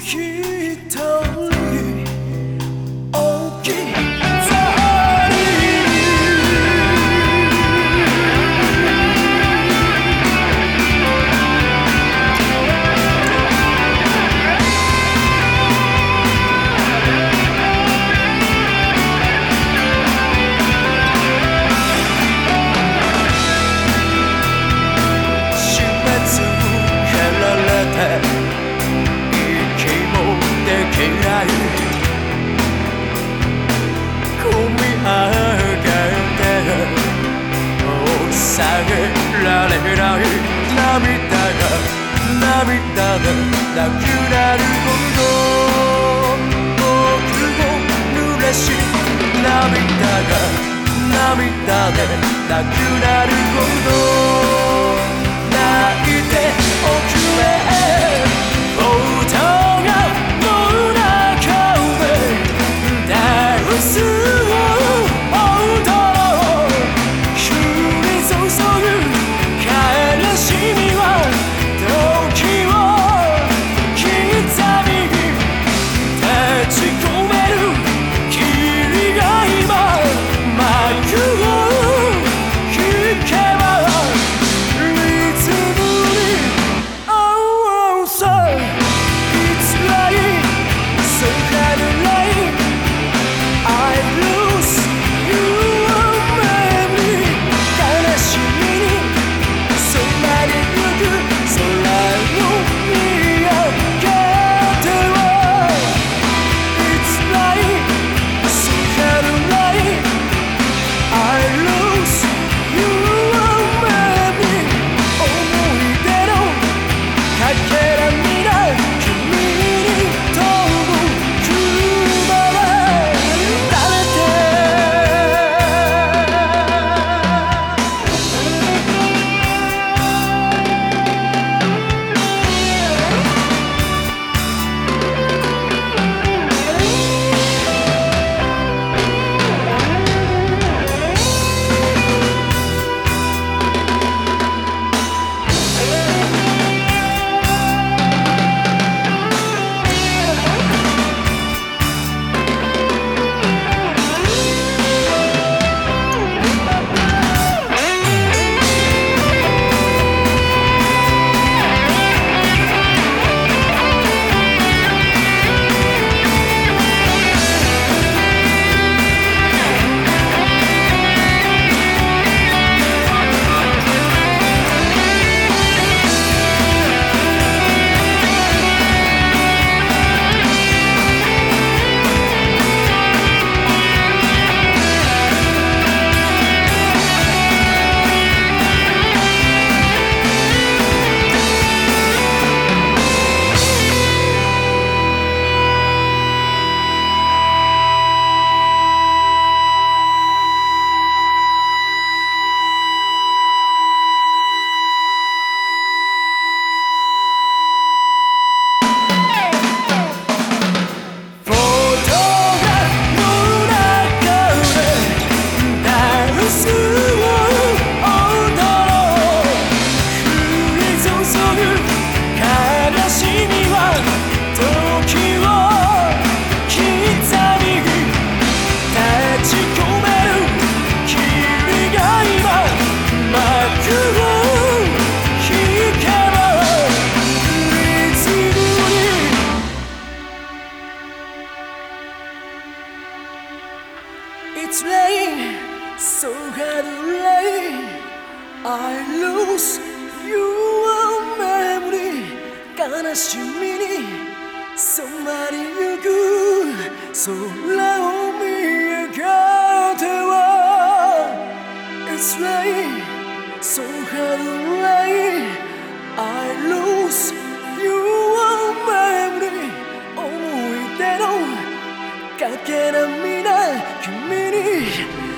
ひとない。込み上げて押さえられない涙が涙がなくなるほど僕も濡れし涙が涙でなくなる。it's late, so get ready. I lose your memory. 가나시미니, somebody you good, so love me again. It's late, so get ready. I lose your memory. Oh, we don't get me. Yeah.